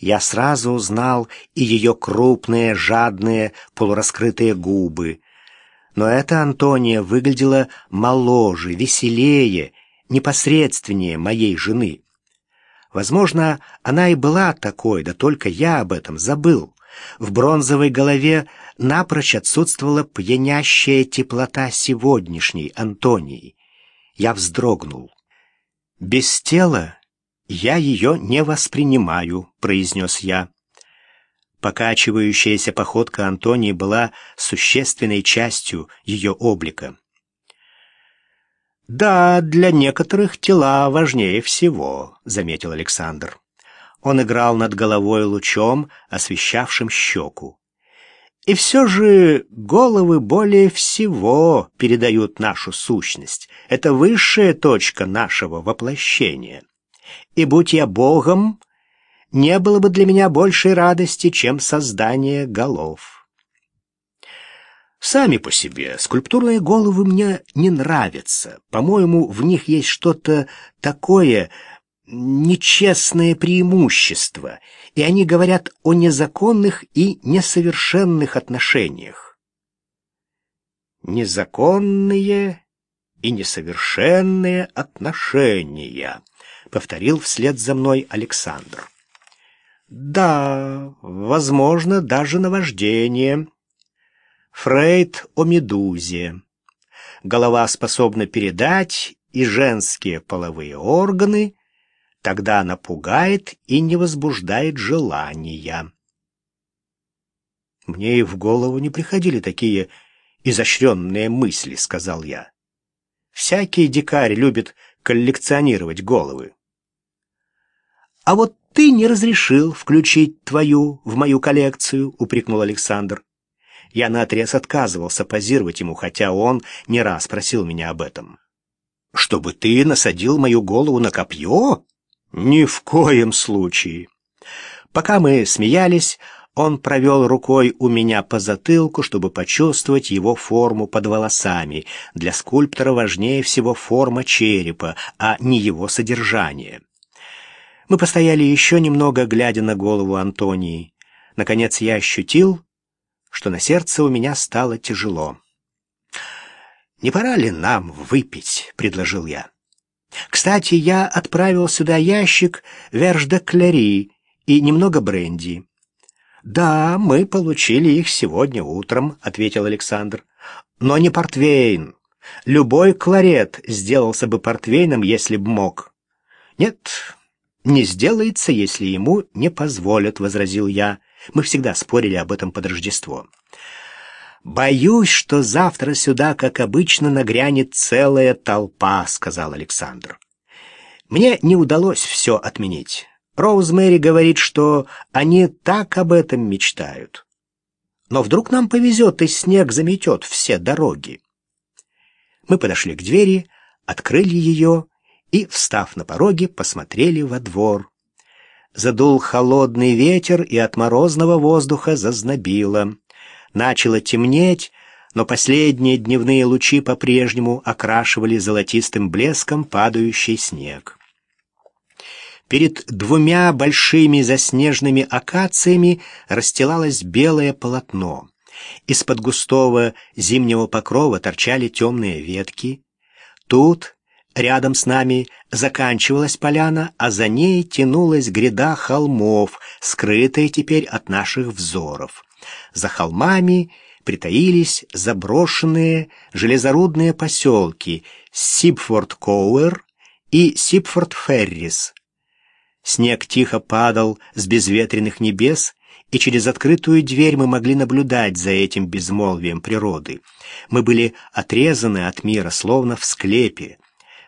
Я сразу узнал и ее крупные, жадные, полураскрытые губы. Но эта Антония выглядела моложе, веселее, непосредственнее моей жены. Возможно, она и была такой, да только я об этом забыл. В бронзовой голове напрочь отсутствовала пьянящая теплота сегодняшней Антонии. Я вздрогнул. «Без тела я ее не воспринимаю», — произнес я. Покачивающаяся походка Антонии была существенной частью ее облика. «Да, для некоторых тела важнее всего», — заметил Александр. Он играл над головой лучом, освещавшим щеку. «И все же головы более всего передают нашу сущность. Это высшая точка нашего воплощения. И будь я Богом, не было бы для меня большей радости, чем создание голов». Сами по себе скульптурные головы мне не нравятся. По-моему, в них есть что-то такое нечестное преимущество, и они говорят о незаконных и несовершенных отношениях. Незаконные и несовершенные отношения, повторил вслед за мной Александр. Да, возможно, даже наваждение. Фрейд о медузе. Голова способна передать и женские половые органы, тогда она пугает и не возбуждает желания. Мне и в голову не приходили такие изощренные мысли, сказал я. Всякий дикарь любит коллекционировать головы. А вот ты не разрешил включить твою в мою коллекцию, упрекнул Александр. Я наотрез отказывался позировать ему, хотя он не раз просил меня об этом. «Чтобы ты насадил мою голову на копье?» «Ни в коем случае!» Пока мы смеялись, он провел рукой у меня по затылку, чтобы почувствовать его форму под волосами. Для скульптора важнее всего форма черепа, а не его содержание. Мы постояли еще немного, глядя на голову Антонии. Наконец я ощутил, что на сердце у меня стало тяжело. «Не пора ли нам выпить?» — предложил я. «Кстати, я отправил сюда ящик верж-де-клери и немного бренди». «Да, мы получили их сегодня утром», — ответил Александр. «Но не портвейн. Любой кларет сделался бы портвейном, если б мог». «Нет, не сделается, если ему не позволят», — возразил я. Мы всегда спорили об этом под Рождество. «Боюсь, что завтра сюда, как обычно, нагрянет целая толпа», — сказал Александр. «Мне не удалось все отменить. Роузмэри говорит, что они так об этом мечтают. Но вдруг нам повезет, и снег заметет все дороги». Мы подошли к двери, открыли ее и, встав на пороге, посмотрели во двор. Задул холодный ветер, и от морозного воздуха зазнобило. Начало темнеть, но последние дневные лучи по-прежнему окрашивали золотистым блеском падающий снег. Перед двумя большими заснеженными акациями расстилалось белое полотно. Из-под густого зимнего покрова торчали темные ветки. Тут Рядом с нами заканчивалась поляна, а за ней тянулась гряда холмов, скрытая теперь от наших взоров. За холмами притаились заброшенные железорудные поселки Сипфорд-Коуэр и Сипфорд-Феррис. Снег тихо падал с безветренных небес, и через открытую дверь мы могли наблюдать за этим безмолвием природы. Мы были отрезаны от мира, словно в склепе.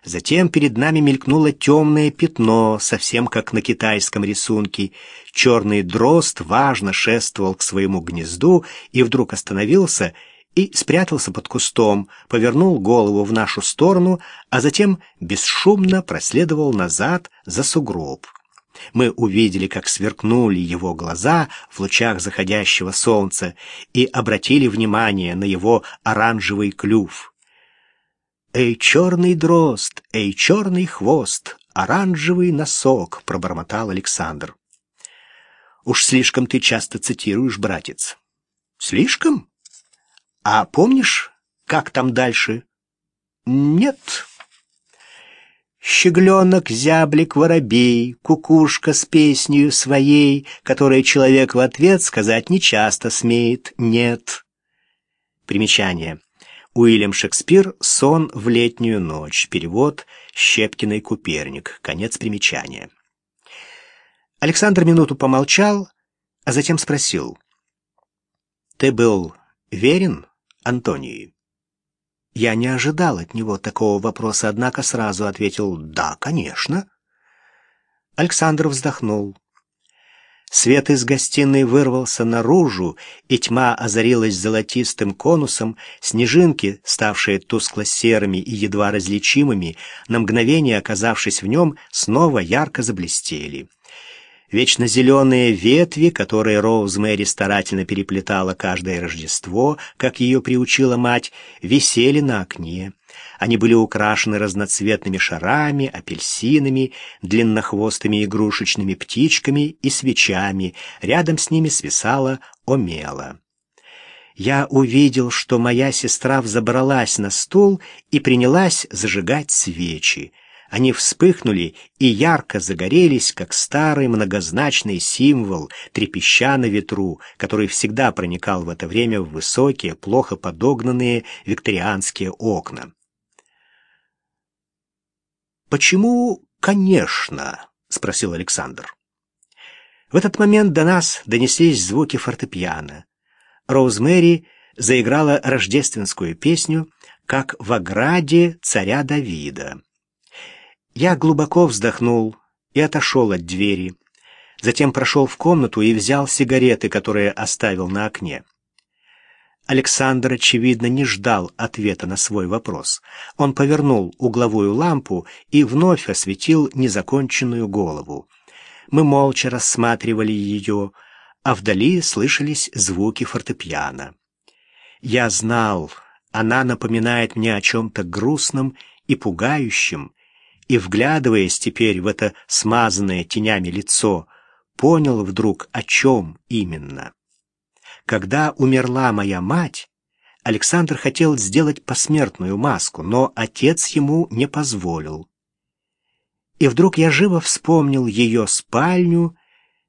Затем перед нами мелькнуло темное пятно, совсем как на китайском рисунке. Черный дрозд важно шествовал к своему гнезду и вдруг остановился и спрятался под кустом, повернул голову в нашу сторону, а затем бесшумно проследовал назад за сугроб. Мы увидели, как сверкнули его глаза в лучах заходящего солнца и обратили внимание на его оранжевый клюв. «Эй, черный дрозд, эй, черный хвост, оранжевый носок!» — пробормотал Александр. Уж слишком ты часто цитируешь, братец. Слишком? А помнишь, как там дальше? Нет. Щегленок, зяблик, воробей, кукушка с песнею своей, которой человек в ответ сказать нечасто смеет «нет». Примечание. Уильям Шекспир «Сон в летнюю ночь». Перевод Щепкиной Куперник. Конец примечания. Александр минуту помолчал, а затем спросил. «Ты был верен Антонии?» Я не ожидал от него такого вопроса, однако сразу ответил «Да, конечно». Александр вздохнул. Свет из гостиной вырвался наружу, и тьма озарилась золотистым конусом, снежинки, ставшие тускло-серыми и едва различимыми, на мгновение оказавшись в нем, снова ярко заблестели. Вечно зеленые ветви, которые Роузмэри старательно переплетала каждое Рождество, как ее приучила мать, висели на окне. Они были украшены разноцветными шарами, апельсинами, длиннохвостыми игрушечными птичками и свечами. Рядом с ними свисала омела. Я увидел, что моя сестра взобралась на стул и принялась зажигать свечи. Они вспыхнули и ярко загорелись, как старый многозначный символ, трепеща на ветру, который всегда проникал в это время в высокие, плохо подогнанные викторианские окна. «Почему «конечно»?» — спросил Александр. В этот момент до нас донеслись звуки фортепиано. Роузмэри заиграла рождественскую песню «Как в ограде царя Давида». Я глубоко вздохнул и отошел от двери. Затем прошел в комнату и взял сигареты, которые оставил на окне. Александр, очевидно, не ждал ответа на свой вопрос. Он повернул угловую лампу и вновь осветил незаконченную голову. Мы молча рассматривали ее, а вдали слышались звуки фортепиано. Я знал, она напоминает мне о чем-то грустном и пугающем, и, вглядываясь теперь в это смазанное тенями лицо, понял вдруг, о чем именно. Когда умерла моя мать, Александр хотел сделать посмертную маску, но отец ему не позволил. И вдруг я живо вспомнил ее спальню,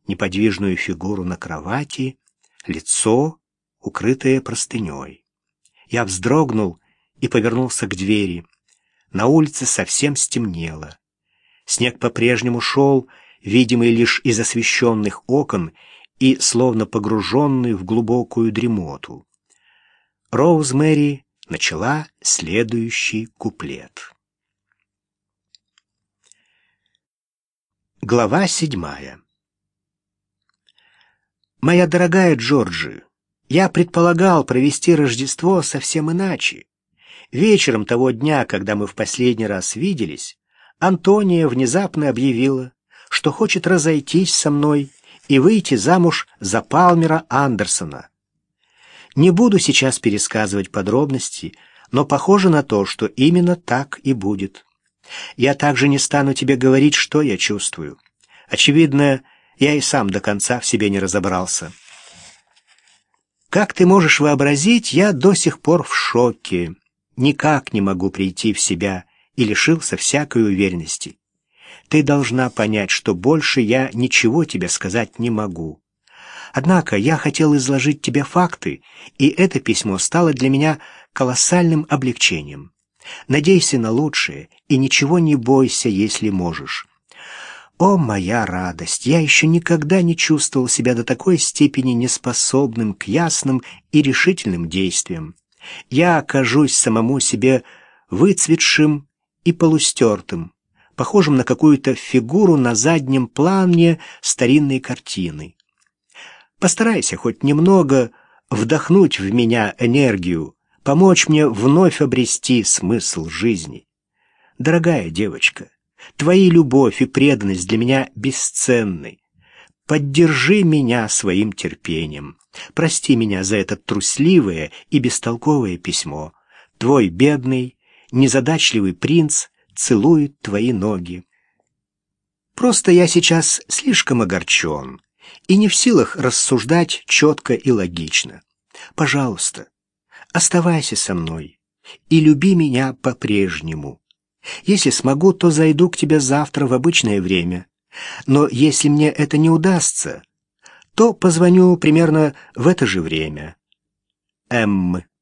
неподвижную фигуру на кровати, лицо, укрытое простыней. Я вздрогнул и повернулся к двери. На улице совсем стемнело. Снег по-прежнему шел, видимый лишь из освещенных окон и словно погруженный в глубокую дремоту. Роузмэри начала следующий куплет. Глава седьмая «Моя дорогая Джорджи, я предполагал провести Рождество совсем иначе. Вечером того дня, когда мы в последний раз виделись, Антония внезапно объявила, что хочет разойтись со мной и выйти замуж за Палмера Андерсона. Не буду сейчас пересказывать подробности, но похоже на то, что именно так и будет. Я также не стану тебе говорить, что я чувствую. Очевидно, я и сам до конца в себе не разобрался. Как ты можешь вообразить, я до сих пор в шоке никак не могу прийти в себя и лишился всякой уверенности. Ты должна понять, что больше я ничего тебе сказать не могу. Однако я хотел изложить тебе факты, и это письмо стало для меня колоссальным облегчением. Надейся на лучшее и ничего не бойся, если можешь. О, моя радость! Я еще никогда не чувствовал себя до такой степени неспособным к ясным и решительным действиям я окажусь самому себе выцветшим и полустертым, похожим на какую-то фигуру на заднем плане старинной картины. Постарайся хоть немного вдохнуть в меня энергию, помочь мне вновь обрести смысл жизни. Дорогая девочка, твои любовь и преданность для меня бесценны. Поддержи меня своим терпением. Прости меня за это трусливое и бестолковое письмо. Твой бедный, незадачливый принц целует твои ноги. Просто я сейчас слишком огорчен, и не в силах рассуждать четко и логично. Пожалуйста, оставайся со мной и люби меня по-прежнему. Если смогу, то зайду к тебе завтра в обычное время. Но если мне это не удастся, то позвоню примерно в это же время. М.